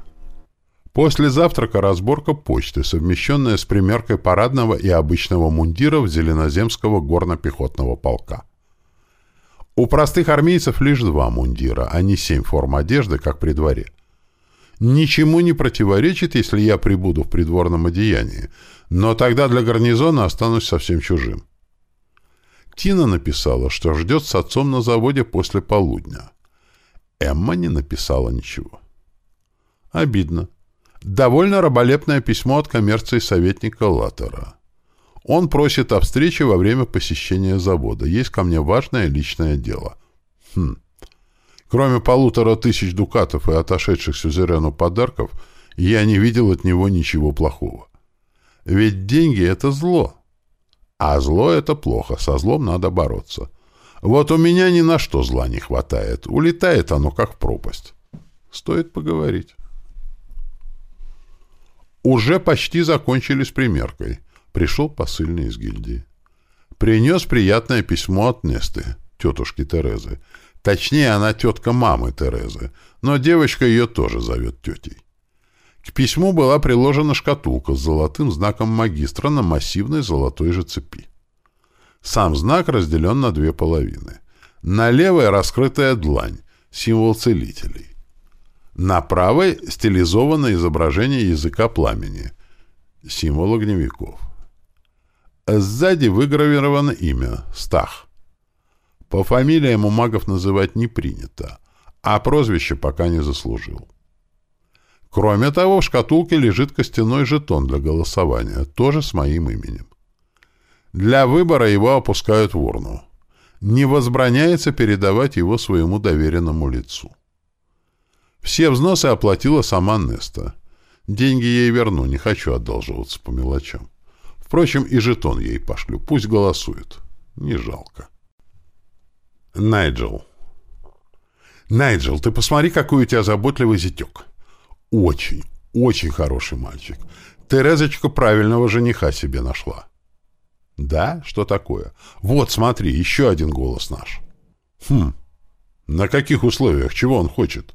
После завтрака разборка почты, совмещенная с примеркой парадного и обычного мундиров Зеленоземского горно-пехотного полка. У простых армейцев лишь два мундира, а не семь форм одежды, как при дворе. Ничему не противоречит, если я прибуду в придворном одеянии, но тогда для гарнизона останусь совсем чужим. Тина написала, что ждет с отцом на заводе после полудня. Эмма не написала ничего. Обидно. Довольно раболепное письмо от коммерции советника Латера. Он просит о встрече во время посещения завода. Есть ко мне важное личное дело. Хм. Кроме полутора тысяч дукатов и отошедших сюзерену подарков, я не видел от него ничего плохого. Ведь деньги — это зло. А зло — это плохо, со злом надо бороться. Вот у меня ни на что зла не хватает. Улетает оно, как в пропасть. Стоит поговорить. Уже почти закончили с примеркой. Пришел посыльный из гильдии. Принес приятное письмо от Несты, тетушки Терезы. Точнее, она тетка мамы Терезы, но девочка ее тоже зовет тетей. К письму была приложена шкатулка с золотым знаком магистра на массивной золотой же цепи. Сам знак разделен на две половины. На левой раскрытая длань, символ целителей. На правой стилизованное изображение языка пламени, символ огневиков. Сзади выгравировано имя — Стах. По фамилиям у магов называть не принято, а прозвище пока не заслужил. Кроме того, в шкатулке лежит костяной жетон для голосования, тоже с моим именем. Для выбора его опускают в урну. Не возбраняется передавать его своему доверенному лицу. Все взносы оплатила сама Неста. Деньги ей верну, не хочу одалживаться по мелочам. Впрочем, и жетон ей пошлю, пусть голосует. Не жалко. Найджел. Найджел, ты посмотри, какой у тебя заботливый зятек. Очень, очень хороший мальчик. Терезочка правильного жениха себе нашла. Да? Что такое? Вот, смотри, еще один голос наш. Хм. На каких условиях? Чего он хочет?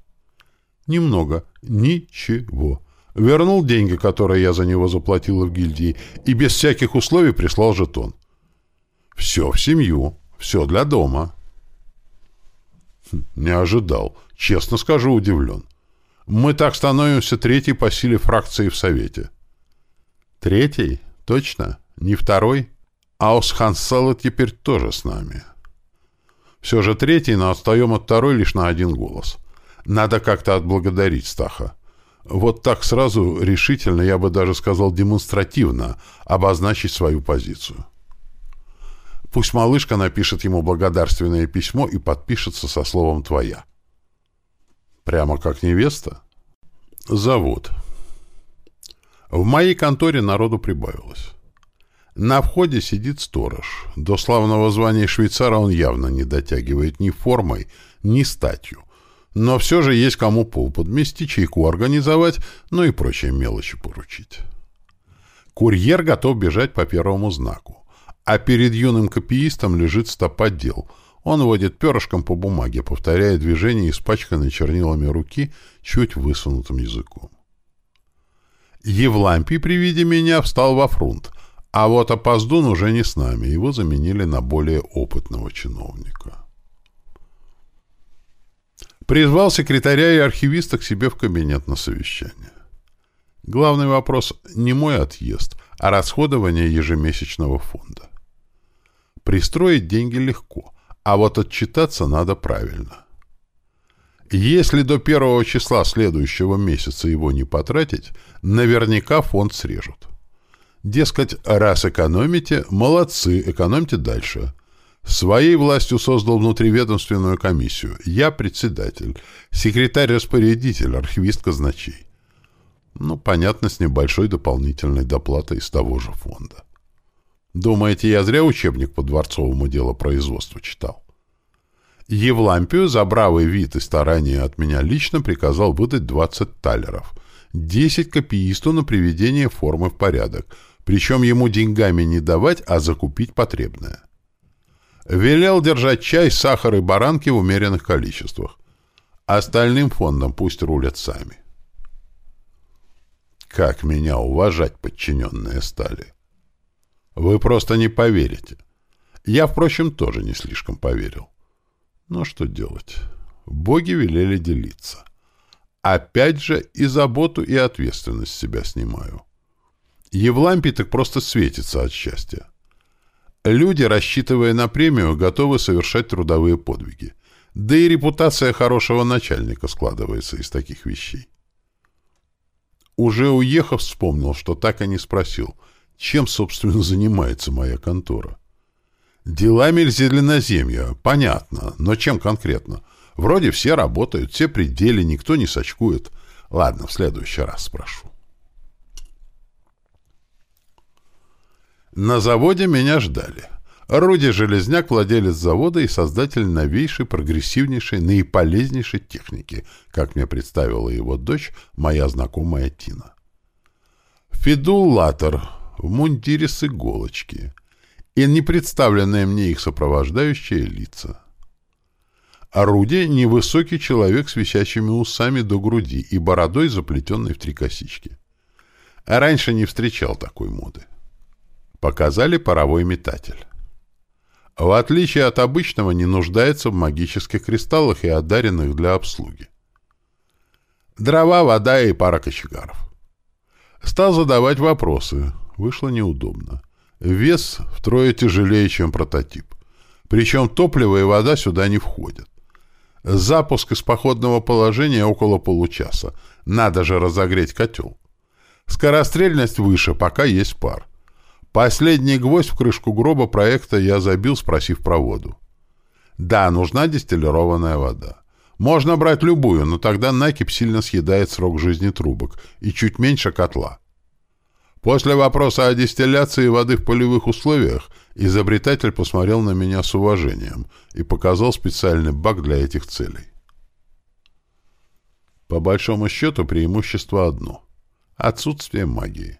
Немного. Ничего. Вернул деньги, которые я за него заплатила в гильдии, и без всяких условий прислал жетон. Все в семью. Все для дома. Хм, не ожидал. Честно скажу, удивлен. Мы так становимся третьей по силе фракции в Совете. Третий? Точно? Не второй? Аус Хансела теперь тоже с нами. Все же третий, но отстаем от второй лишь на один голос. Надо как-то отблагодарить Стаха. Вот так сразу, решительно, я бы даже сказал демонстративно, обозначить свою позицию. Пусть малышка напишет ему благодарственное письмо и подпишется со словом «твоя». Прямо как невеста? Завод. В моей конторе народу прибавилось. На входе сидит сторож. До славного звания швейцара он явно не дотягивает ни формой, ни статью. Но все же есть кому пол подмести, чайку организовать, ну и прочие мелочи поручить. Курьер готов бежать по первому знаку. А перед юным копиистом лежит стопа дел. Он водит перышком по бумаге, повторяя движение испачканной чернилами руки чуть высунутым языком. Евлампий при виде меня встал во фрунт, а вот опоздун уже не с нами, его заменили на более опытного чиновника. Призвал секретаря и архивиста к себе в кабинет на совещание. Главный вопрос не мой отъезд, а расходование ежемесячного фонда. Пристроить деньги легко, а вот отчитаться надо правильно. Если до первого числа следующего месяца его не потратить, наверняка фонд срежут. Дескать, раз экономите, молодцы, экономьте дальше. Своей властью создал внутриведомственную комиссию. Я председатель, секретарь-распорядитель, архивист казначей. Ну, понятно, с небольшой дополнительной доплатой из того же фонда. Думаете, я зря учебник по дворцовому делопроизводству читал? Евлампию за бравый вид и старание от меня лично приказал выдать 20 талеров, 10 копиисту на приведение формы в порядок, причем ему деньгами не давать, а закупить потребное. Велел держать чай, сахар и баранки в умеренных количествах. Остальным фондом пусть рулят сами. Как меня уважать подчиненные стали? Вы просто не поверите. Я, впрочем, тоже не слишком поверил. Но что делать? Боги велели делиться. Опять же и заботу, и ответственность себя снимаю. Евлампий так просто светится от счастья. Люди, рассчитывая на премию, готовы совершать трудовые подвиги. Да и репутация хорошего начальника складывается из таких вещей. Уже уехав, вспомнил, что так и не спросил, чем, собственно, занимается моя контора. Делами зеленоземья, понятно, но чем конкретно? Вроде все работают, все пределы, никто не сочкует. Ладно, в следующий раз спрошу. На заводе меня ждали. Руди Железняк, владелец завода и создатель новейшей, прогрессивнейшей, наиполезнейшей техники, как мне представила его дочь, моя знакомая Тина. Фидулатор в мундире с иголочки и непредставленные мне их сопровождающие лица. Орудие — невысокий человек с висящими усами до груди и бородой, заплетенной в три косички. А раньше не встречал такой моды. Показали паровой метатель. В отличие от обычного, не нуждается в магических кристаллах и одаренных для обслуги. Дрова, вода и пара кочегаров. Стал задавать вопросы. Вышло неудобно. Вес втрое тяжелее, чем прототип. Причем топливо и вода сюда не входят. Запуск из походного положения около получаса. Надо же разогреть котел. Скорострельность выше, пока есть пар. Последний гвоздь в крышку гроба проекта я забил, спросив про воду. Да, нужна дистиллированная вода. Можно брать любую, но тогда накипь сильно съедает срок жизни трубок и чуть меньше котла. После вопроса о дистилляции воды в полевых условиях изобретатель посмотрел на меня с уважением и показал специальный бак для этих целей. По большому счету преимущество одно — отсутствие магии.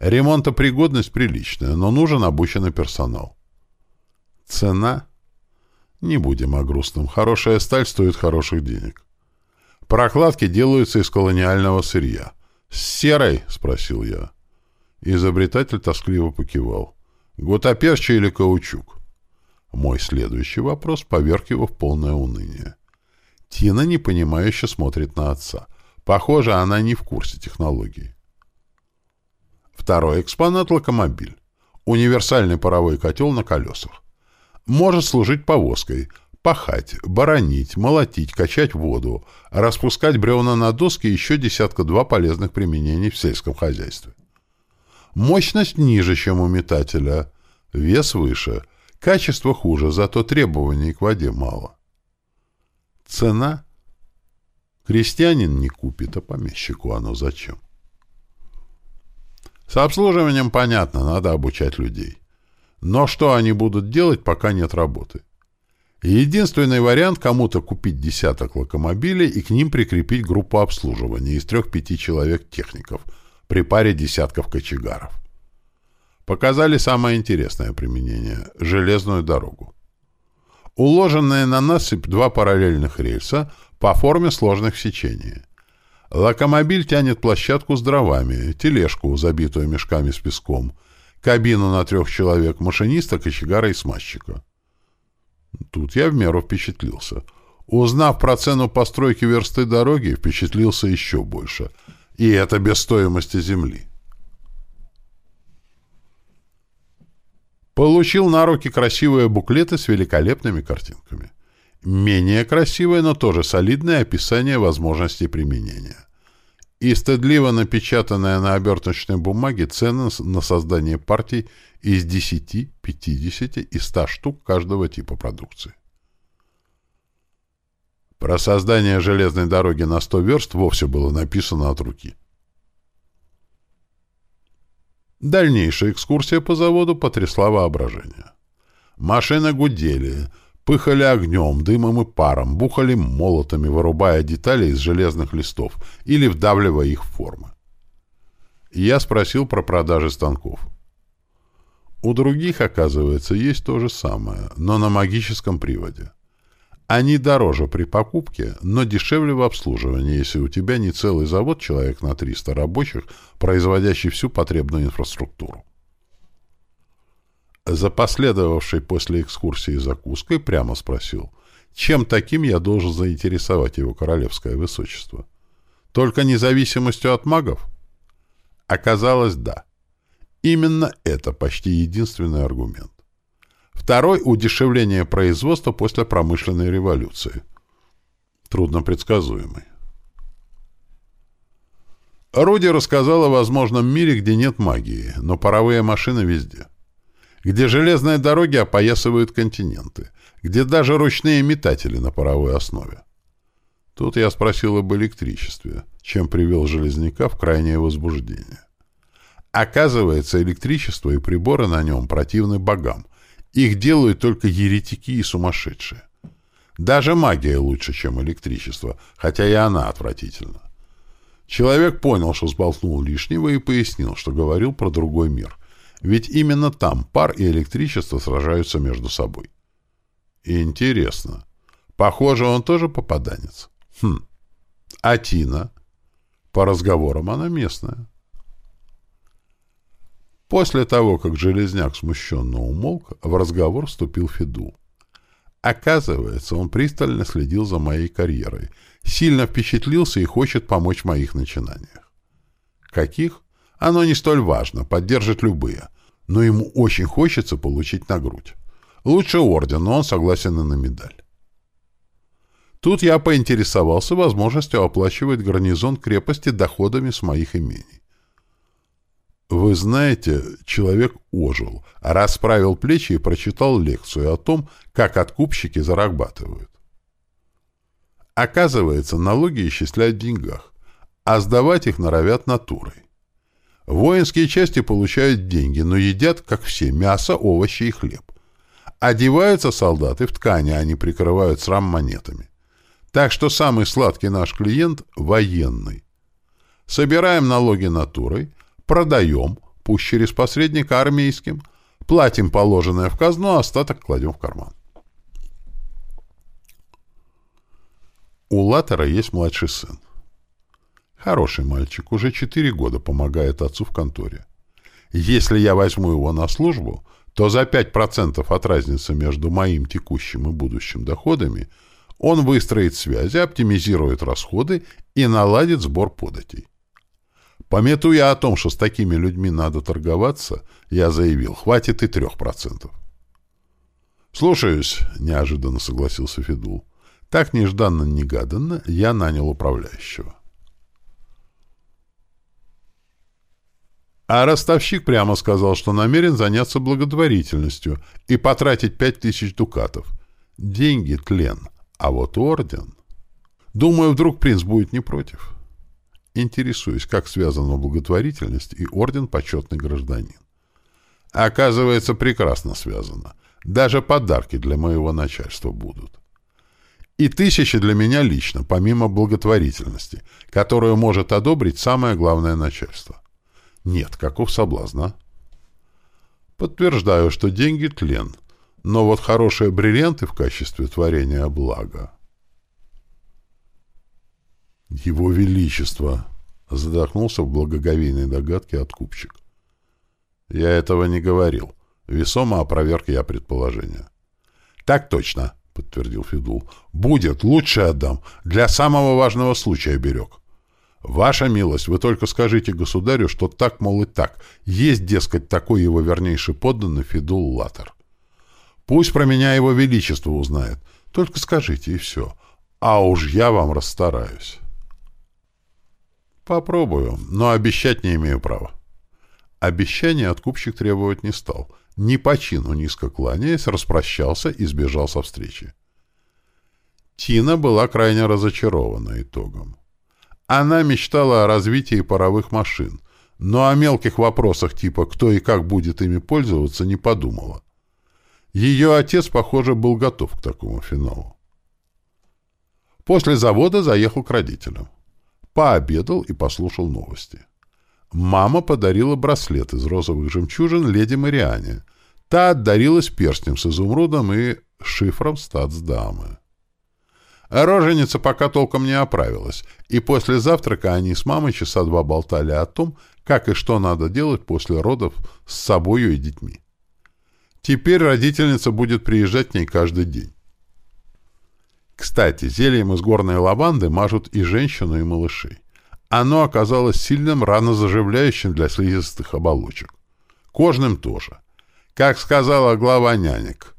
Ремонтопригодность приличная, но нужен обученный персонал. Цена? Не будем о грустном. Хорошая сталь стоит хороших денег. Прокладки делаются из колониального сырья. «С серой?» — спросил я. Изобретатель тоскливо покивал. «Гутоперча или каучук?» Мой следующий вопрос поверг его в полное уныние. Тина непонимающе смотрит на отца. Похоже, она не в курсе технологий. Второй экспонат — локомобиль. Универсальный паровой котел на колесах. Может служить повозкой, пахать, баранить, молотить, качать воду, распускать бревна на доски и еще десятка-два полезных применений в сельском хозяйстве. Мощность ниже, чем у метателя, вес выше, качество хуже, зато требований к воде мало. Цена? Крестьянин не купит, а помещику оно зачем? С обслуживанием понятно, надо обучать людей. Но что они будут делать, пока нет работы? Единственный вариант кому-то купить десяток локомобилей и к ним прикрепить группу обслуживания из трех-пяти человек-техников при паре десятков кочегаров. Показали самое интересное применение — железную дорогу. Уложенные на насыпь два параллельных рельса по форме сложных в сечении. Локомобиль тянет площадку с дровами, тележку, забитую мешками с песком, кабину на трех человек, машиниста, кочегара и смазчика. Тут я в меру впечатлился. Узнав про цену постройки версты дороги, впечатлился еще больше. И это без стоимости земли. Получил на руки красивые буклеты с великолепными картинками. Менее красивое, но тоже солидное описание возможностей применения. И стыдливо напечатанная на оберточной бумаге цена на создание партий из 10, 50 и 100 штук каждого типа продукции. Про создание железной дороги на 100 верст вовсе было написано от руки. Дальнейшая экскурсия по заводу потрясла воображение. Машины гудели, пыхали огнем, дымом и паром, бухали молотами, вырубая детали из железных листов или вдавливая их в формы. Я спросил про продажи станков. У других, оказывается, есть то же самое, но на магическом приводе. Они дороже при покупке, но дешевле в обслуживании, если у тебя не целый завод человек на 300 рабочих, производящий всю потребную инфраструктуру. За последовавшей после экскурсии закуской прямо спросил, чем таким я должен заинтересовать его королевское высочество? Только независимостью от магов? Оказалось, да. Именно это почти единственный аргумент. Второй – удешевление производства после промышленной революции. Трудно предсказуемый. Руди рассказал о возможном мире, где нет магии, но паровые машины везде. Где железные дороги опоясывают континенты, где даже ручные метатели на паровой основе. Тут я спросил об электричестве, чем привел Железняка в крайнее возбуждение. Оказывается, электричество и приборы на нем противны богам, их делают только еретики и сумасшедшие. Даже магия лучше, чем электричество, хотя и она отвратительна. Человек понял, что сболтнул лишнего и пояснил, что говорил про другой мир. Ведь именно там пар и электричество сражаются между собой. Интересно. Похоже, он тоже попаданец. Хм. А Тина? По разговорам она местная. После того, как Железняк смущенно умолк, в разговор вступил Федул. Оказывается, он пристально следил за моей карьерой, сильно впечатлился и хочет помочь в моих начинаниях. Каких? Оно не столь важно, поддержит любые, но ему очень хочется получить на грудь. Лучше орден, но он согласен и на медаль. Тут я поинтересовался возможностью оплачивать гарнизон крепости доходами с моих имений. Вы знаете, человек ожил, расправил плечи и прочитал лекцию о том, как откупщики зарабатывают. Оказывается, налоги исчисляют в деньгах, а сдавать их норовят натурой. Воинские части получают деньги, но едят, как все, мясо, овощи и хлеб. Одеваются солдаты в ткани, а они прикрывают срам монетами. Так что самый сладкий наш клиент – военный. Собираем налоги натурой, продаем, пусть через посредника армейским, платим положенное в казну, а остаток кладем в карман. У Латера есть младший сын. Хороший мальчик, уже четыре года помогает отцу в конторе. Если я возьму его на службу, то за 5% от разницы между моим текущим и будущим доходами он выстроит связи, оптимизирует расходы и наладит сбор податей. Пометуя о том, что с такими людьми надо торговаться, я заявил, хватит и трех процентов. «Слушаюсь», — неожиданно согласился Федул. Так нежданно-негаданно я нанял управляющего. А ростовщик прямо сказал, что намерен заняться благотворительностью и потратить пять тысяч дукатов. Деньги — тлен, а вот орден... Думаю, вдруг принц будет не против. Интересуюсь, как связана благотворительность и орден почетный гражданин. Оказывается, прекрасно связано. Даже подарки для моего начальства будут. И тысячи для меня лично, помимо благотворительности, которую может одобрить самое главное начальство. Нет, каков соблазн, а? Подтверждаю, что деньги — тлен, но вот хорошие бриллианты в качестве творения блага «Его Величество!» — задохнулся в благоговейной догадке откупщик. «Я этого не говорил. Весомо опроверг я предположение». «Так точно!» — подтвердил Федул. «Будет, лучше отдам. Для самого важного случая берег. Ваша милость, вы только скажите государю, что так, мол, и так. Есть, дескать, такой его вернейший подданный Федул Латер. Пусть про меня его величество узнает. Только скажите, и все. А уж я вам расстараюсь». Попробую, но обещать не имею права. Обещание откупщик требовать не стал. Ни по чину низко кланяясь, распрощался и сбежал со встречи. Тина была крайне разочарована итогом. Она мечтала о развитии паровых машин, но о мелких вопросах типа «кто и как будет ими пользоваться» не подумала. Ее отец, похоже, был готов к такому финалу. После завода заехал к родителям. Пообедал и послушал новости. Мама подарила браслет из розовых жемчужин леди Мариане. Та отдарилась перстнем с изумрудом и шифром статсдамы. Роженица пока толком не оправилась, и после завтрака они с мамой часа два болтали о том, как и что надо делать после родов с собою и детьми. Теперь родительница будет приезжать к ней каждый день. Кстати, зельем из горной лаванды мажут и женщину, и малышей. Оно оказалось сильным ранозаживляющим для слизистых оболочек. Кожным тоже. Как сказала глава нянек,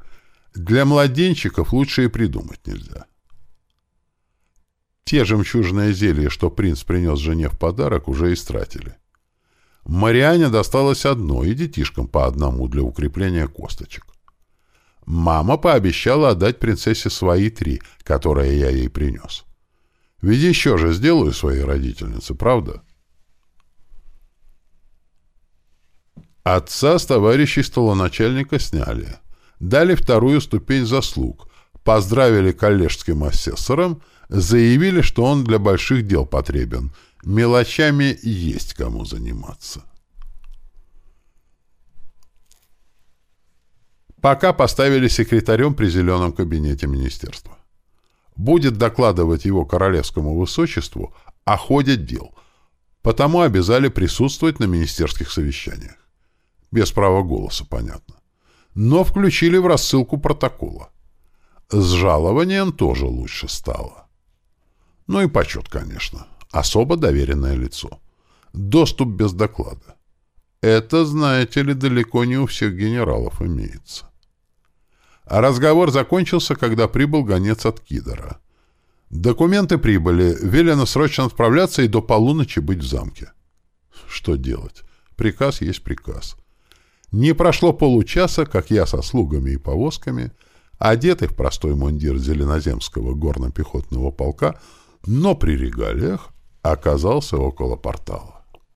для младенчиков лучше и придумать нельзя. Те жемчужные зелья, что принц принес жене в подарок, уже истратили. Мариане досталось одно и детишкам по одному для укрепления косточек. Мама пообещала отдать принцессе свои три, которые я ей принес. Ведь еще же сделаю своей родительнице, правда? Отца с товарищей столоначальника сняли. Дали вторую ступень заслуг, поздравили коллежским асессором, заявили, что он для больших дел потребен. Мелочами есть кому заниматься. Пока поставили секретарем при зеленом кабинете министерства. Будет докладывать его королевскому высочеству о ходе дел, потому обязали присутствовать на министерских совещаниях. Без права голоса, понятно. Но включили в рассылку протокола. С жалованием тоже лучше стало. Ну и почет, конечно. Особо доверенное лицо. Доступ без доклада. Это, знаете ли, далеко не у всех генералов имеется. А разговор закончился, когда прибыл гонец от Кидора. Документы прибыли, велено срочно отправляться и до полуночи быть в замке. Что делать? Приказ есть приказ. Не прошло получаса, как я со слугами и повозками, одетый в простой мундир Зеленоземского горно-пехотного полка, но при регалиях оказался около портала.